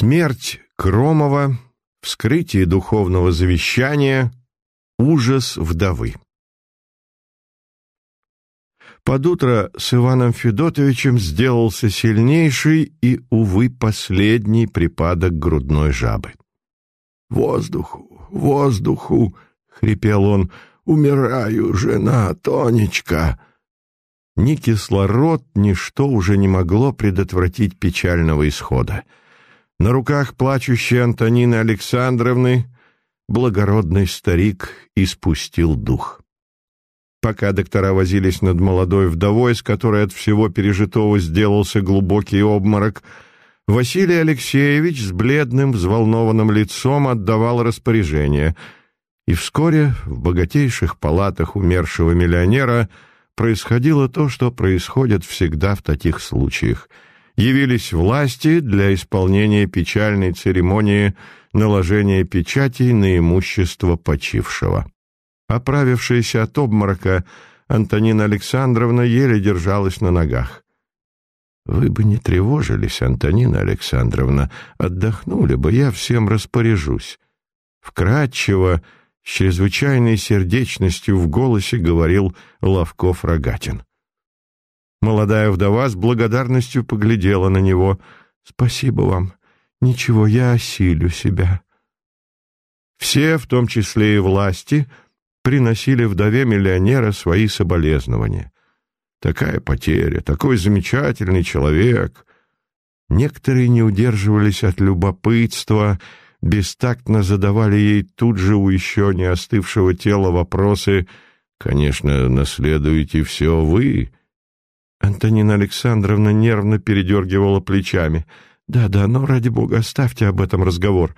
Смерть Кромова, вскрытие духовного завещания, ужас вдовы. Под утро с Иваном Федотовичем сделался сильнейший и, увы, последний припадок грудной жабы. «Воздуху, воздуху!» — хрипел он. «Умираю, жена, Тонечка!» Ни кислород, ничто уже не могло предотвратить печального исхода. На руках плачущей Антонины Александровны благородный старик испустил дух. Пока доктора возились над молодой вдовой, с которой от всего пережитого сделался глубокий обморок, Василий Алексеевич с бледным, взволнованным лицом отдавал распоряжение, и вскоре в богатейших палатах умершего миллионера происходило то, что происходит всегда в таких случаях — явились власти для исполнения печальной церемонии наложения печатей на имущество почившего. Оправившаяся от обморока, Антонина Александровна еле держалась на ногах. «Вы бы не тревожились, Антонина Александровна, отдохнули бы, я всем распоряжусь». Вкратчиво, с чрезвычайной сердечностью в голосе говорил Лавков-Рогатин. Молодая вдова с благодарностью поглядела на него. «Спасибо вам. Ничего, я осилю себя». Все, в том числе и власти, приносили вдове миллионера свои соболезнования. Такая потеря, такой замечательный человек. Некоторые не удерживались от любопытства, бестактно задавали ей тут же у еще не остывшего тела вопросы «Конечно, наследуете все вы, Антонина Александровна нервно передергивала плечами. «Да-да, но ради бога, оставьте об этом разговор».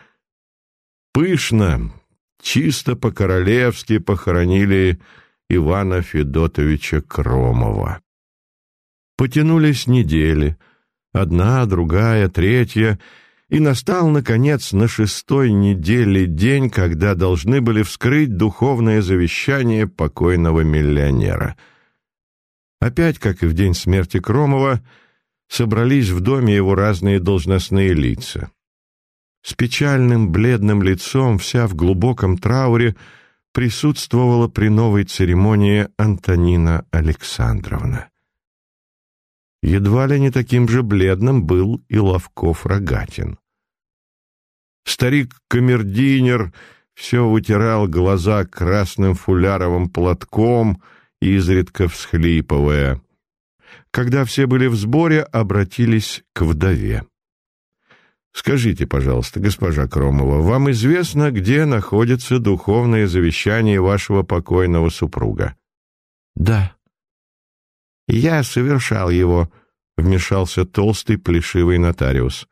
Пышно, чисто по-королевски похоронили Ивана Федотовича Кромова. Потянулись недели, одна, другая, третья, и настал, наконец, на шестой неделе день, когда должны были вскрыть духовное завещание покойного миллионера — Опять, как и в день смерти Кромова, собрались в доме его разные должностные лица. С печальным бледным лицом, вся в глубоком трауре, присутствовала при новой церемонии Антонина Александровна. Едва ли не таким же бледным был и Ловков-Рогатин. Старик-камердинер все вытирал глаза красным фуляровым платком — изредка всхлипывая. Когда все были в сборе, обратились к вдове. «Скажите, пожалуйста, госпожа Кромова, вам известно, где находится духовное завещание вашего покойного супруга?» «Да». «Я совершал его», — вмешался толстый плешивый нотариус.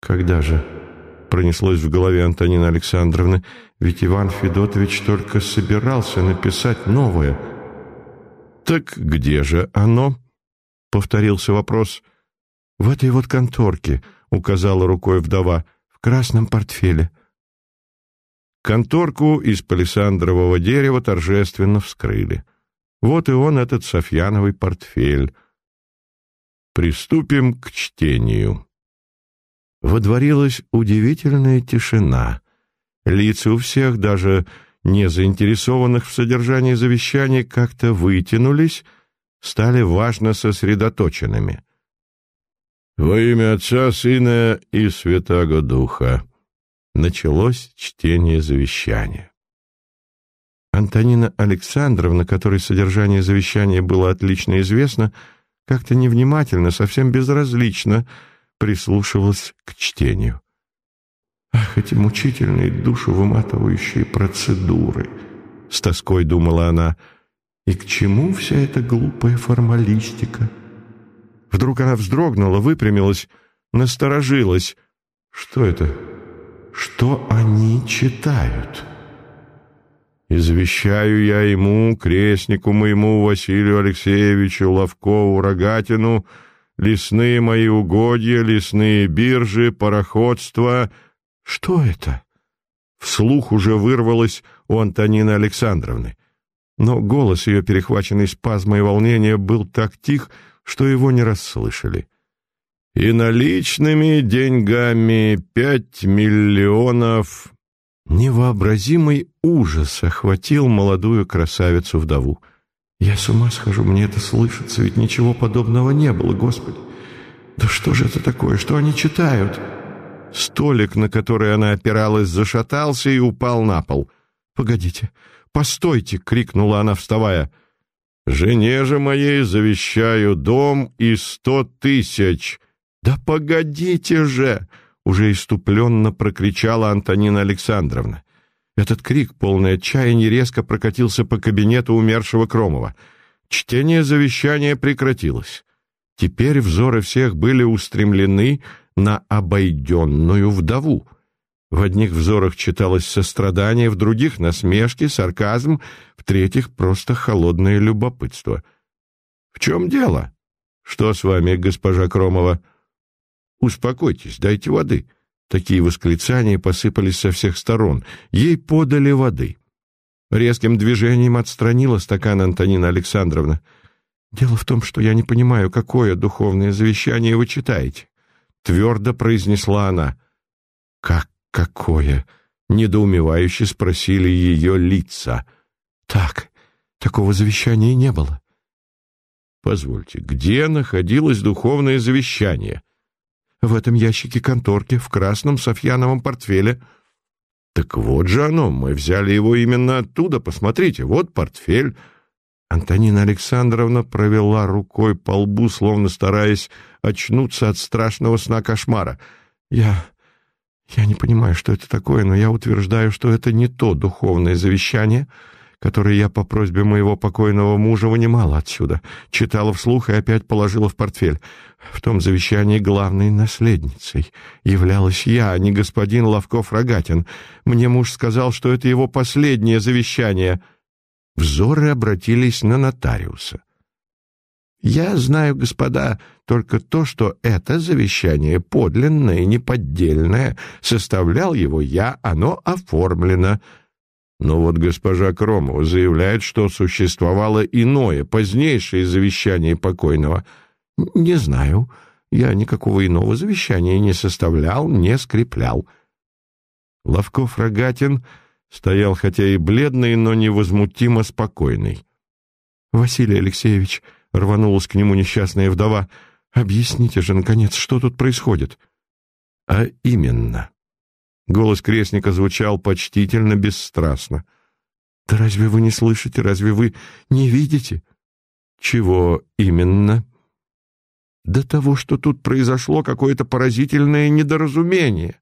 «Когда же?» — пронеслось в голове Антонины Александровны. «Ведь Иван Федотович только собирался написать новое». «Так где же оно?» — повторился вопрос. «В этой вот конторке», — указала рукой вдова, — «в красном портфеле». Конторку из палисандрового дерева торжественно вскрыли. Вот и он, этот Софьяновый портфель. Приступим к чтению. Водворилась удивительная тишина. Лица у всех, даже не заинтересованных в содержании завещания, как-то вытянулись, стали важно сосредоточенными. «Во имя Отца, Сына и Святаго Духа» началось чтение завещания. Антонина Александровна, которой содержание завещания было отлично известно, как-то невнимательно, совсем безразлично прислушивалась к чтению. Ах, эти мучительные, душу выматывающие процедуры! С тоской думала она. И к чему вся эта глупая формалистика? Вдруг она вздрогнула, выпрямилась, насторожилась. Что это? Что они читают? «Извещаю я ему, крестнику моему Василию Алексеевичу Ловкову Рогатину, лесные мои угодья, лесные биржи, пароходства, «Что это?» Вслух уже вырвалось у Антонины Александровны. Но голос ее, перехваченный спазмой волнения, был так тих, что его не расслышали. И наличными деньгами пять миллионов...» Невообразимый ужас охватил молодую красавицу-вдову. «Я с ума схожу, мне это слышится, ведь ничего подобного не было, Господи! Да что же это такое, что они читают?» Столик, на который она опиралась, зашатался и упал на пол. «Погодите, постойте!» — крикнула она, вставая. «Жене же моей завещаю дом и сто тысяч!» «Да погодите же!» — уже иступленно прокричала Антонина Александровна. Этот крик, полный отчаяния, резко прокатился по кабинету умершего Кромова. Чтение завещания прекратилось. Теперь взоры всех были устремлены на обойденную вдову. В одних взорах читалось сострадание, в других — насмешки, сарказм, в-третьих — просто холодное любопытство. «В чем дело? Что с вами, госпожа Кромова?» «Успокойтесь, дайте воды». Такие восклицания посыпались со всех сторон. Ей подали воды. Резким движением отстранила стакан Антонина Александровна. «Дело в том, что я не понимаю, какое духовное завещание вы читаете», — твердо произнесла она. «Как какое?» — недоумевающе спросили ее лица. «Так, такого завещания не было». «Позвольте, где находилось духовное завещание?» в этом ящике конторки, в красном софьяновом портфеле. Так вот же оно, мы взяли его именно оттуда, посмотрите, вот портфель. Антонина Александровна провела рукой по лбу, словно стараясь очнуться от страшного сна кошмара. Я... я не понимаю, что это такое, но я утверждаю, что это не то духовное завещание, который я по просьбе моего покойного мужа вынимала отсюда, читала вслух и опять положила в портфель. В том завещании главной наследницей являлась я, а не господин Ловков-Рогатин. Мне муж сказал, что это его последнее завещание. Взоры обратились на нотариуса. «Я знаю, господа, только то, что это завещание подлинное и неподдельное. Составлял его я, оно оформлено». Но вот госпожа Кромова заявляет, что существовало иное, позднейшее завещание покойного. Не знаю. Я никакого иного завещания не составлял, не скреплял. Ловков-Рогатин стоял хотя и бледный, но невозмутимо спокойный. «Василий Алексеевич», — рванулась к нему несчастная вдова, — «объясните же, наконец, что тут происходит?» «А именно», Голос крестника звучал почтительно, бесстрастно. «Да разве вы не слышите, разве вы не видите?» «Чего именно?» «До того, что тут произошло какое-то поразительное недоразумение».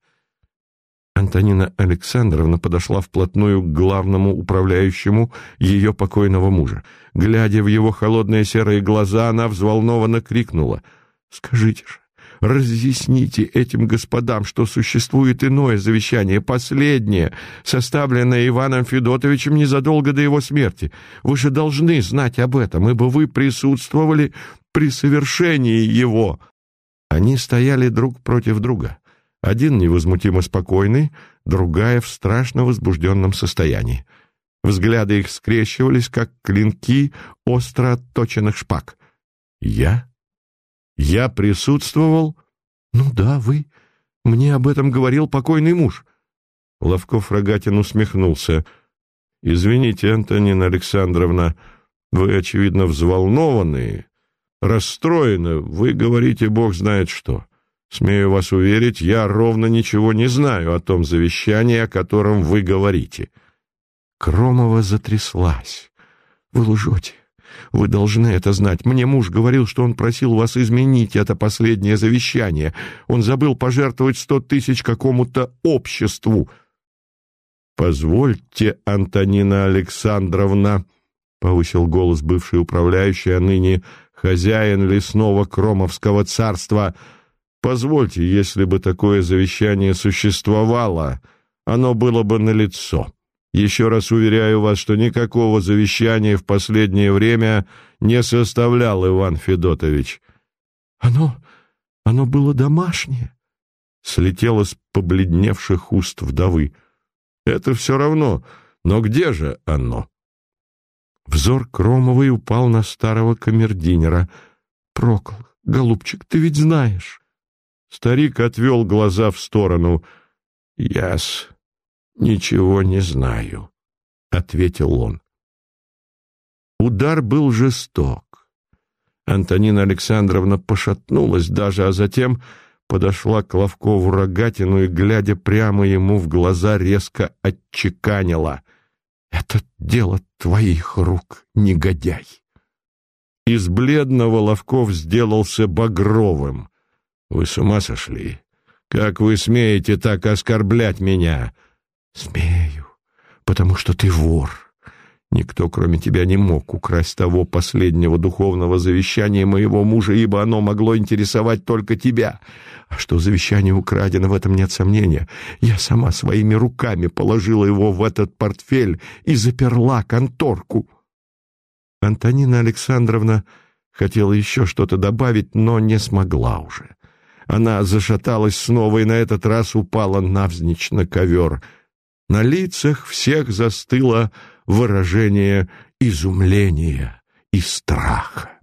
Антонина Александровна подошла вплотную к главному управляющему ее покойного мужа. Глядя в его холодные серые глаза, она взволнованно крикнула. «Скажите же, Разъясните этим господам, что существует иное завещание, последнее, составленное Иваном Федотовичем незадолго до его смерти. Вы же должны знать об этом, ибо вы присутствовали при совершении его». Они стояли друг против друга. Один невозмутимо спокойный, другая в страшно возбужденном состоянии. Взгляды их скрещивались, как клинки остро отточенных шпаг. «Я?» Я присутствовал? Ну да, вы. Мне об этом говорил покойный муж. Ловков Рогатин усмехнулся. Извините, Антонина Александровна, вы, очевидно, взволнованы, расстроены. Вы говорите, бог знает что. Смею вас уверить, я ровно ничего не знаю о том завещании, о котором вы говорите. Кромова затряслась. Вы лжете. Вы должны это знать. Мне муж говорил, что он просил вас изменить это последнее завещание. Он забыл пожертвовать сто тысяч какому-то обществу. «Позвольте, Антонина Александровна», — повысил голос бывший управляющий, а ныне хозяин лесного Кромовского царства, «позвольте, если бы такое завещание существовало, оно было бы налицо». Еще раз уверяю вас, что никакого завещания в последнее время не составлял Иван Федотович. Оно... оно было домашнее. Слетело с побледневших уст вдовы. Это все равно, но где же оно? Взор Кромовой упал на старого камердинера. Прокол, голубчик, ты ведь знаешь. Старик отвел глаза в сторону. «Яс, ничего не знаю», — ответил он. Удар был жесток. Антонина Александровна пошатнулась даже, а затем подошла к Ловкову рогатину и, глядя прямо ему в глаза, резко отчеканила. «Это дело твоих рук, негодяй!» Из бледного Ловков сделался багровым. «Вы с ума сошли? Как вы смеете так оскорблять меня?» «Смею, потому что ты вор». Никто, кроме тебя, не мог украсть того последнего духовного завещания моего мужа, ибо оно могло интересовать только тебя. А что завещание украдено, в этом нет сомнения. Я сама своими руками положила его в этот портфель и заперла конторку. Антонина Александровна хотела еще что-то добавить, но не смогла уже. Она зашаталась снова и на этот раз упала навзничь на ковер. На лицах всех застыло выражение изумления и страха.